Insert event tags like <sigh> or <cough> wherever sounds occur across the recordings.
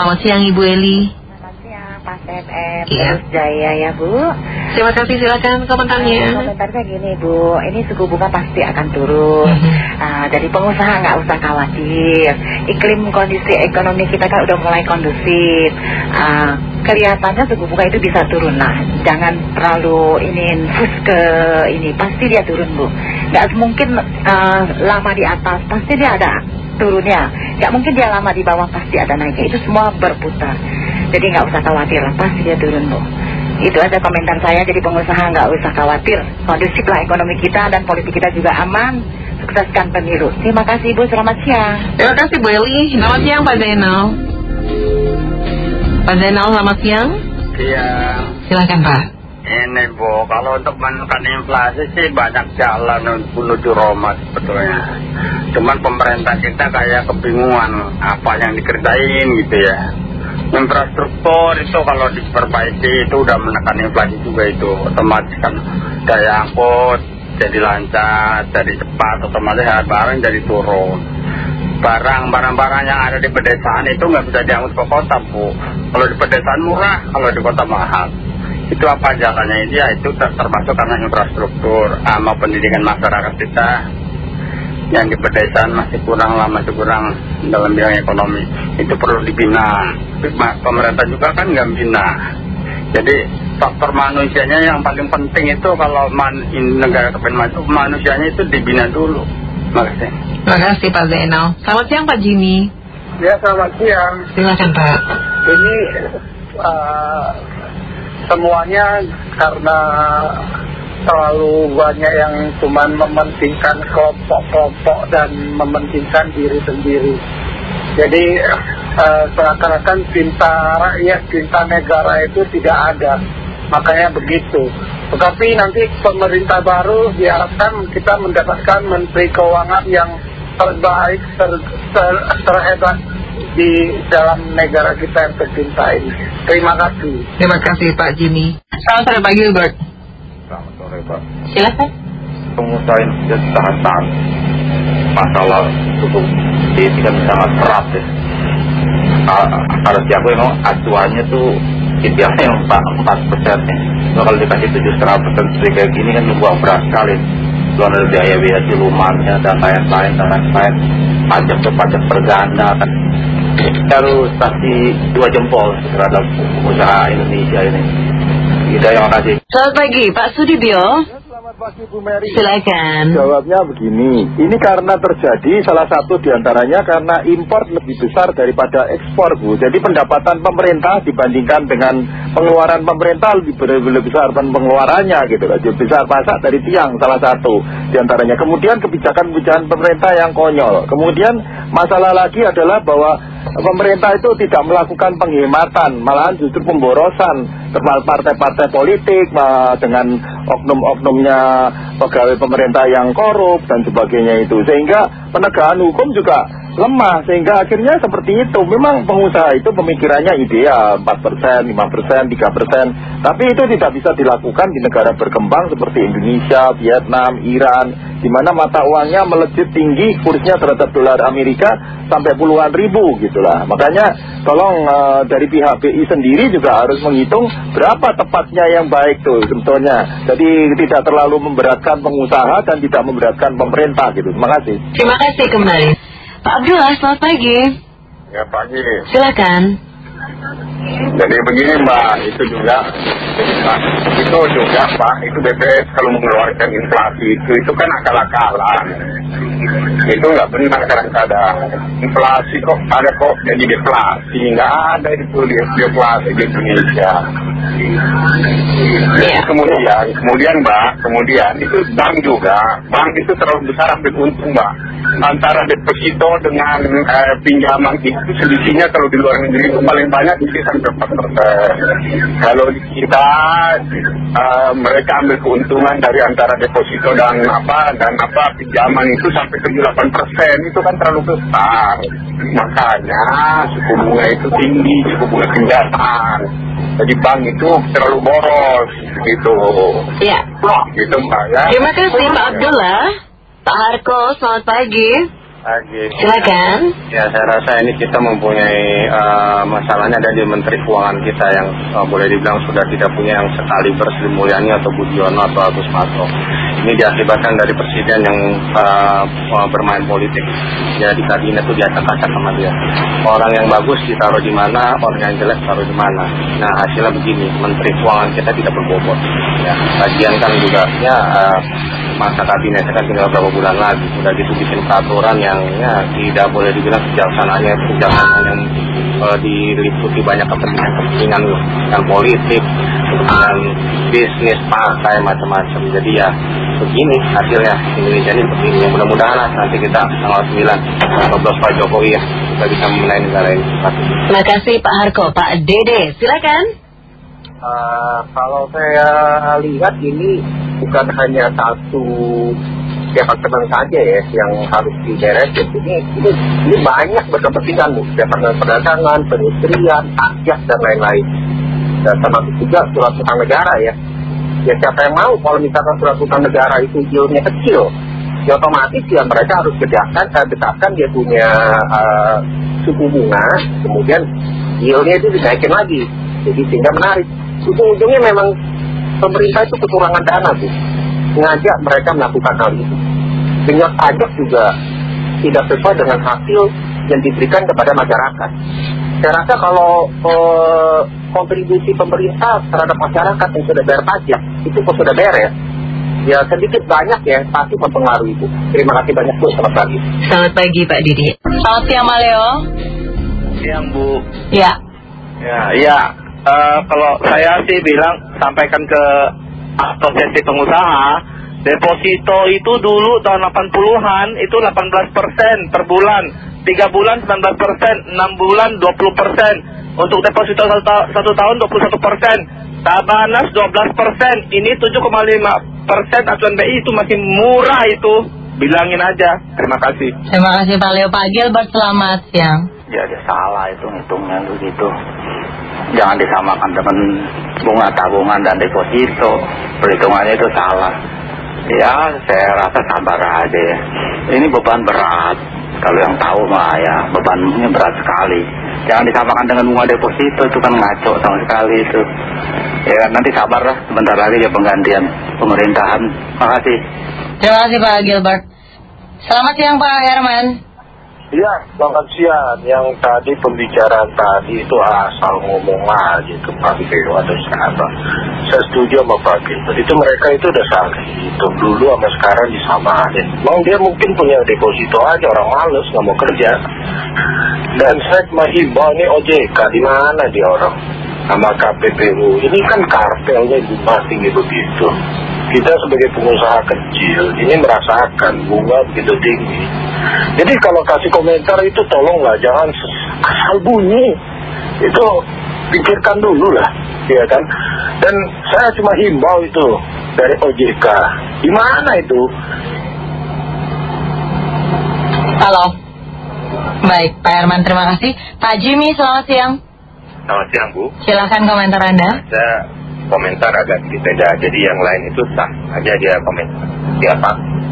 Selamat siang Ibu Eli. Selamat siang Pak FM, Iya. Jaya ya Bu. Terima kasih silakan komentarnya. Komentarnya gini Bu, ini suku bunga pasti akan turun. Mhm. Ah, jadi pengusaha nggak usah khawatir. Iklim kondisi ekonomi kita kan udah mulai kondusif. Ah, kelihatannya suku bunga itu bisa turun lah. Jangan terlalu ini infus ke ini. Pasti dia turun Bu. Nggak mungkin ah, lama di atas. Pasti dia ada turunnya. Nggak mungkin dia lama di bawah. Pasti ada naiknya. Itu semua berputar. Jadi nggak usah khawatir lah. Pasti dia turun Bu. Itu aja komentar saya, jadi pengusaha nggak usah khawatir. Kondusif lah ekonomi kita dan politik kita juga aman. Sukseskan pemilu. Terima kasih Ibu, selamat siang. Terima kasih Bu Eli. Selamat siang Pak Zainal. Pak Zainal selamat siang. Iya, Silakan Pak. Ini Bu, kalau untuk menekan inflasi sih banyak jalan menuju Roma sebetulnya. Cuman pemerintah kita kayak kebingungan apa yang dikerjain gitu ya. Infrastruktur itu kalau diperbaiki itu udah menekan inflasi juga itu. Otomatis kan daya angkut jadi lancar, jadi cepat, otomatis harga barang jadi turun. Barang, barang-barang yang ada di pedesaan itu nggak bisa diangkut ke kota, Bu. Kalau di pedesaan murah, kalau di kota mahal. Itu apa jalannya ini? Ya itu ter- termasuk karena infrastruktur sama pendidikan masyarakat kita yang di pedesaan masih kurang lah, masih kurang dalam bidang ekonomi. Itu perlu dibina. Pemerintah juga kan nggak bina. Jadi faktor manusianya yang paling penting itu kalau man, in- negara kepentingan itu manusianya itu dibina dulu. Makasih. Terima kasih Pak Zainal. Selamat siang Pak Jimmy. Ya selamat siang. Silakan Pak. Ini eh, semuanya karena terlalu banyak yang cuman mementingkan kelompok-kelompok dan mementingkan diri sendiri. Jadi eh, seakan-akan cinta rakyat, cinta negara itu tidak ada. Makanya begitu. Tetapi nanti pemerintah baru diharapkan kita mendapatkan menteri keuangan yang terbaik, ter- ter- terhebat di dalam negara kita yang tercinta ini. Terima kasih. Terima kasih Pak Jimmy. Selamat sore Pak Gilbert. Selamat sore Pak. Silakan. Pengusaha ini sudah tahan-tahan masalah suku ini kan sangat berat ya. Ah, Kalau siapa emang acuannya tuh idealnya yang empat empat persen ya. Nah, kalau dikasih tujuh setengah persen seperti kayak gini kan buang berat sekali. Belum ada biaya-biaya silumannya dan lain-lain dan lain-lain. Pajak tuh pajak berganda kan. Harus kasih dua jempol terhadap usaha Indonesia ini. Kita yang kasih. Selamat pagi Pak Sudibyo. Selamat pagi Bu Mary. Silakan. Jawabnya begini, ini karena terjadi salah satu di antaranya karena impor lebih besar daripada ekspor Bu. Jadi pendapatan pemerintah dibandingkan dengan pengeluaran pemerintah lebih, lebih besar dan pengeluarannya gitu loh. Lebih besar pasak dari tiang salah satu di antaranya. Kemudian kebijakan-kebijakan pemerintah yang konyol. Kemudian masalah lagi adalah bahwa pemerintah itu tidak melakukan penghematan, malahan justru pemborosan. Terhadap partai-partai politik dengan oknum-oknumnya pegawai pemerintah yang korup dan sebagainya itu. Sehingga penegakan hukum juga lemah. Sehingga akhirnya seperti itu. Memang pengusaha itu pemikirannya ideal. 4%, 5%, 3% tapi itu tidak bisa dilakukan di negara berkembang seperti Indonesia, Vietnam, Iran di mana mata uangnya melejit tinggi kursnya terhadap dolar Amerika sampai puluhan ribu gitulah makanya tolong eh, dari pihak BI sendiri juga harus menghitung berapa tepatnya yang baik tuh sebetulnya jadi tidak terlalu memberatkan pengusaha dan tidak memberatkan pemerintah gitu terima kasih Terima kasih kembali. Pak Abdullah, selamat pagi. Ya pagi. Silakan. Jadi begini Mbak, itu juga itu juga Pak, itu BPS kalau mengeluarkan inflasi itu itu kan akal-akalan. Itu nggak benar kadang-kadang. Inflasi kok ada kok jadi deflasi, nggak ada itu de- deflasi di Indonesia. Iya. Kemudian, kemudian Mbak, kemudian itu bank juga, bank itu terlalu besar ambil untung Mbak. Antara deposito dengan eh, pinjaman itu selisihnya kalau di luar negeri itu paling banyak itu 4 persen. Kalau kita eh, mereka ambil keuntungan dari antara deposito dan apa dan apa pinjaman itu sampai 7-8 persen itu kan terlalu besar. Makanya suku bunga itu tinggi, suku bunga pinjaman. Jadi bank itu terlalu boros gitu. Ya. Gitu Mbak ya. Terima kasih Pak Abdullah. Pak Harko, selamat pagi. Pagi. Silakan. Ya, saya rasa ini kita mempunyai eh, masalahnya ada di Menteri Keuangan kita yang eh, boleh dibilang sudah tidak punya yang sekali Sri Mulyani atau Budiono atau Agus Mato. Ini diakibatkan dari presiden yang eh, bermain politik. Ya di kabinet itu diacak-acak sama dia. Orang yang bagus ditaruh di mana, orang yang jelek taruh di mana. Nah hasilnya begini, Menteri Keuangan kita tidak berbobot. Ya, bagian kan juga ya masa kabinetnya kan tinggal beberapa bulan lagi. Udah gitu bikin peraturan yang ya tidak boleh dibilang kejaksanaannya kejaksanaan yang eh, diliputi banyak kepentingan-kepentingan kepentingan politik, kepentingan bisnis, partai, macam-macam. Jadi ya begini hasilnya Indonesia ini begini. Mudah-mudahan lah nanti kita tanggal 9 12 Pak Jokowi ya kita bisa memenangi negara ini. Terima kasih Pak Harko. Pak Dede, silakan. Eh, kalau saya lihat ini bukan hanya satu departemen saja ya yang harus diberesin. Ini, ini, ini banyak berkepentingan, Bu. Departemen perdagangan, perindustrian, pajak, dan lain-lain. Dan termasuk juga surat utang negara ya. Ya siapa yang mau kalau misalkan surat utang negara itu yieldnya kecil, ya otomatis ya mereka harus bedakan, eh, dia punya eh, suku bunga, kemudian yieldnya itu dinaikin lagi. Jadi sehingga menarik. Ujung-ujungnya memang pemerintah itu kekurangan dana bu. Sengaja mereka melakukan hal itu. Sehingga pajak juga tidak sesuai dengan hasil yang diberikan kepada masyarakat. Saya rasa kalau eh, kontribusi pemerintah terhadap masyarakat yang sudah bayar pajak itu kok sudah beres, ya sedikit banyak ya pasti mempengaruhi itu. Terima kasih banyak bu, selamat pagi. Selamat pagi Pak Didi. Selamat siang Pak Leo. Siang Bu. Ya. Ya, iya. Eh, kalau saya sih bilang sampaikan ke asosiasi pengusaha, deposito itu dulu tahun 80-an itu 18 persen per bulan, 3 bulan 19 persen, 6 bulan 20 persen, untuk deposito satu, ta- satu tahun 21 persen, Tabanas 12 persen, ini 7,5 persen acuan BI itu masih murah itu, bilangin aja. Terima kasih. Terima kasih Pak Leo. Pak Gilbert, selamat siang. Ya dia salah itu ngitungnya begitu. Jangan disamakan dengan bunga tabungan dan deposito. Perhitungannya itu salah. Ya saya rasa sabar aja ya. Ini beban berat. Kalau yang tahu mah ya bebannya berat sekali. Jangan disamakan dengan bunga deposito itu kan ngaco sama sekali itu. Ya nanti sabar lah sebentar lagi ya penggantian pemerintahan. Makasih. Terima kasih Pak Gilbert. Selamat siang Pak Herman. Ya, selamat siang. Yang tadi pembicaraan tadi itu asal ngomong aja itu Pak Gilbert atau siapa. Saya setuju sama Pak Gilbert. Itu mereka itu udah salah hitung dulu sama sekarang disamain. Mau dia mungkin punya deposito aja orang males nggak mau kerja. Dan saya menghimbau ini OJK di mana dia orang sama KPPU. Ini kan kartelnya bunga tinggi begitu. Kita sebagai pengusaha kecil ini merasakan bunga begitu tinggi. Jadi kalau kasih komentar itu tolonglah jangan asal bunyi. Itu pikirkan dulu lah, ya kan. Dan saya cuma himbau itu dari OJK. Di mana itu? Halo. Baik, Pak Herman terima kasih. Pak Jimmy, selamat siang. Selamat siang Bu. Silahkan komentar Anda. saya komentar agak sedikit beda. Jadi yang lain itu sah aja dia komentar. Siapa?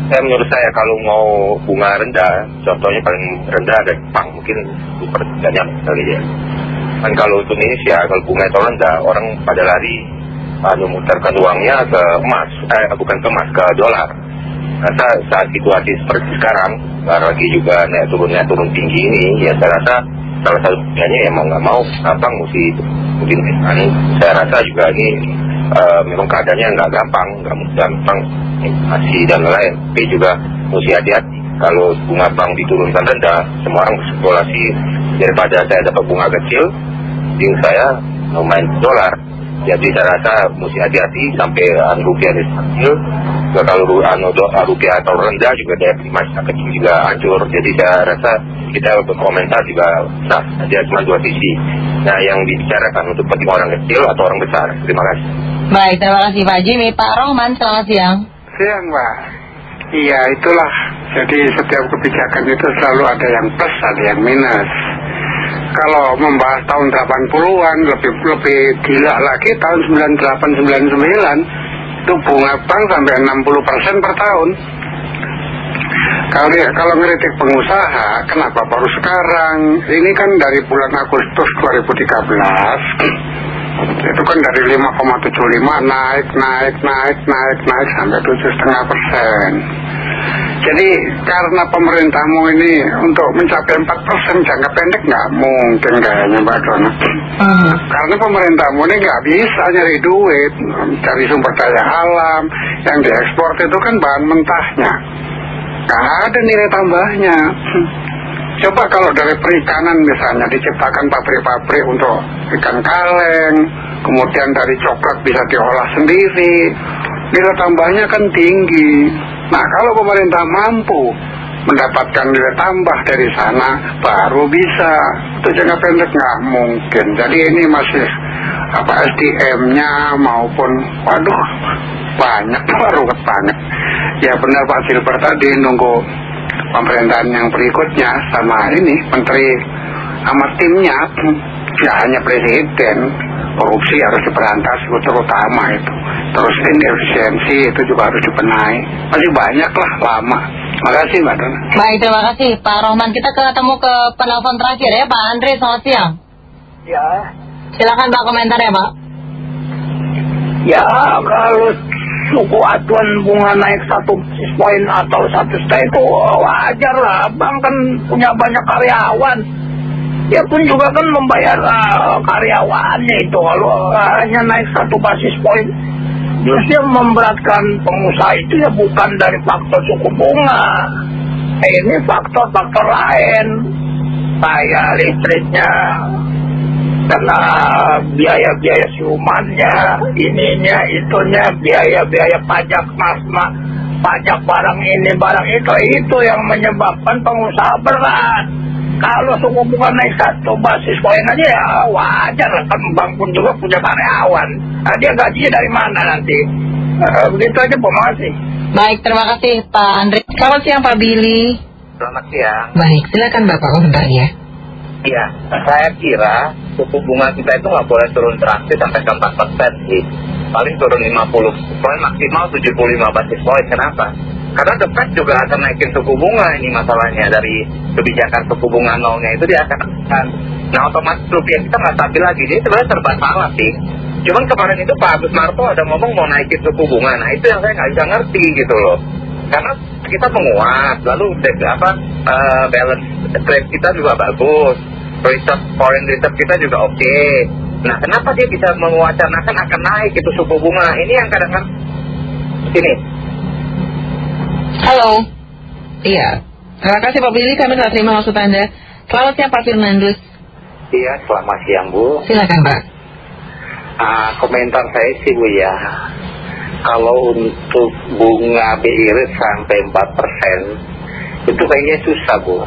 Saya menurut saya kalau mau bunga rendah, contohnya paling rendah ada Jepang mungkin banyak kali ya. Kan kalau Indonesia kalau bunga itu rendah, orang pada lari anu mutarkan uangnya ke emas, eh bukan ke emas ke dolar. Rasa saat situasi seperti sekarang, lagi juga naik turunnya turun tinggi ini, ya saya rasa salah satu buktinya ya mau nggak mau gampang mesti mesti anu, saya rasa juga ini eh, memang keadaannya nggak gampang nggak gampang inflasi dan lain tapi juga mesti hati-hati. Kalau bunga bank diturunkan rendah semua orang berspekulasi daripada saya dapat bunga kecil mending saya mau main dolar. Jadi saya rasa mesti hati-hati sampai anu, rupiah juga kalau anu, do- rupiah atau rendah juga daya beli masyarakat kecil juga hancur. Jadi saya rasa kita berkomentar juga sah. Dia cuma dua sisi. Nah yang dibicarakan untuk penting orang kecil atau orang besar. Terima kasih Baik, terima kasih Pak Jimmy. Pak Rohman, selamat siang. Siang Mbak. Iya itulah. Jadi setiap kebijakan itu selalu ada yang plus, ada yang minus. Kalau membahas tahun 80-an lebih lebih gila lagi tahun 98 99 itu bunga bank sampai 60% per tahun. Kalau kalau ngeritik pengusaha, kenapa baru sekarang? Ini kan dari bulan Agustus 2013 itu kan dari 5,75 naik, naik, naik, naik, naik sampai 7,5 persen. Jadi karena pemerintahmu ini untuk mencapai 4 persen jangka pendek nggak mungkin kayaknya Mbak Dona. Hmm. Karena pemerintahmu ini nggak bisa nyari duit dari sumber daya alam yang diekspor itu kan bahan mentahnya. Nggak ada nilai tambahnya. Coba kalau dari perikanan misalnya diciptakan pabrik-pabrik untuk ikan kaleng, kemudian dari coklat bisa diolah sendiri, nilai tambahnya kan tinggi. Nah kalau pemerintah mampu mendapatkan nilai tambah dari sana, baru bisa. Itu jangka pendek nggak mungkin. Jadi ini masih apa SDM-nya maupun, waduh banyak <laughs> ruwet banget. Ya benar Pak Silver tadi nunggu pemerintahan yang berikutnya sama ini menteri sama timnya ya hanya presiden korupsi harus diberantas itu terutama itu terus inefisiensi itu juga harus dibenahi masih banyak lah lama makasih mbak Dona Baik, terima kasih Pak Rohman. Kita ketemu ke penelpon terakhir ya Pak Andre, selamat siang. Ya, Silakan Pak komentar ya Pak. ya kalau suku acuan bunga naik satu poin atau satu setengah itu wajar lah. Bank kan punya banyak karyawan. Dia pun juga kan membayar uh, karyawannya itu. Kalau uh, hanya naik satu basis poin, justru memberatkan pengusaha itu ya bukan dari faktor suku bunga. Eh, ini faktor-faktor lain. Kayak listriknya, karena biaya-biaya siumannya, ininya, itunya, biaya-biaya pajak masma, pajak barang ini, barang itu, itu yang menyebabkan pengusaha berat. Kalau suku bunga naik satu basis poin aja ya wajar lah, kan bank pun juga punya karyawan. Nah, dia gajinya dari mana nanti? Eh, begitu aja, Pak, makasih. Baik, terima kasih Pak Andre. Selamat siang Pak Billy. Selamat siang. Baik, silakan Bapak komentarnya. Iya, saya kira suku bunga kita itu nggak boleh turun drastis sampai ke 4 persen sih. Paling turun 50 poin maksimal 75 basis poin. Kenapa? Karena The Fed juga akan naikin suku bunga ini masalahnya dari kebijakan suku bunga nolnya itu dia akan akan. Nah otomatis rupiah kita nggak stabil lagi. Jadi sebenarnya serba salah sih. Cuman kemarin itu Pak Agus Marto ada ngomong mau naikin suku bunga. Nah itu yang saya nggak bisa ngerti gitu loh. Karena kita menguat, lalu apa eh, balance trade kita juga bagus, reserve foreign reserve kita juga oke. Nah, kenapa dia bisa mewacanakan akan naik itu suku bunga? Ini yang kadang-kadang ini. Halo. Iya. Terima kasih Pak Billy, kami telah terima maksud Anda. Selamat siang Pak Firnandus. Iya, selamat siang Bu. Silakan Pak. Ah, komentar saya sih Bu ya, kalau untuk bunga BI rate sampai 4 persen, itu kayaknya susah Bu.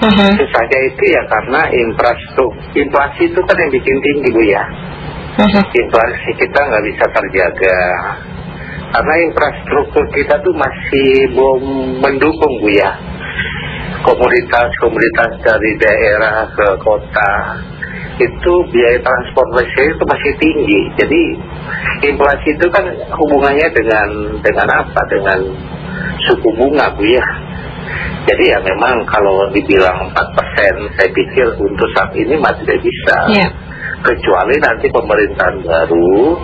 Mhm. Susahnya itu ya karena infrastruktur, inflasi itu kan yang bikin tinggi Bu ya. Mhm. inflasi kita nggak bisa terjaga karena infrastruktur kita tuh masih belum mendukung bu ya komoditas-komoditas dari daerah ke kota itu biaya transportasi itu masih tinggi jadi inflasi itu kan hubungannya dengan dengan apa dengan suku bunga bu ya jadi ya memang kalau dibilang 4% saya pikir untuk saat ini masih tidak bisa Iya. kecuali nanti pemerintahan baru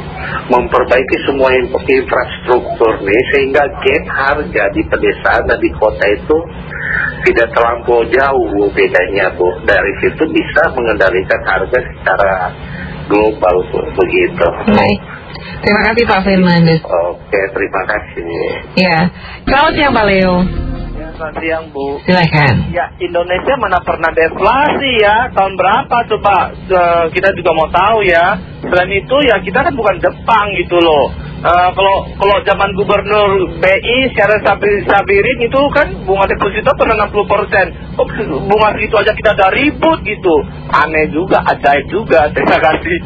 memperbaiki semua in- infrastruktur nih sehingga gap harga di pedesaan dan di kota itu tidak terlampau jauh Bu, bedanya Bu dari situ bisa mengendalikan harga secara global Bu, begitu Baik. Terima kasih Pak Firnandus. oke terima kasih. Iya. Selamat siang Pak Leo. Selamat siang Bu. Silakan. Ya, Indonesia mana pernah deflasi ya? Tahun berapa coba? Eh, kita juga mau tahu ya. Selain itu ya kita kan bukan Jepang gitu loh. Eh, kalau kalau zaman gubernur BI secara Sabir, Sabirin itu kan bunga deposito pernah 60 persen. Kok bunga segitu aja kita udah ribut gitu? Aneh juga, ajaib juga. Terima kasih.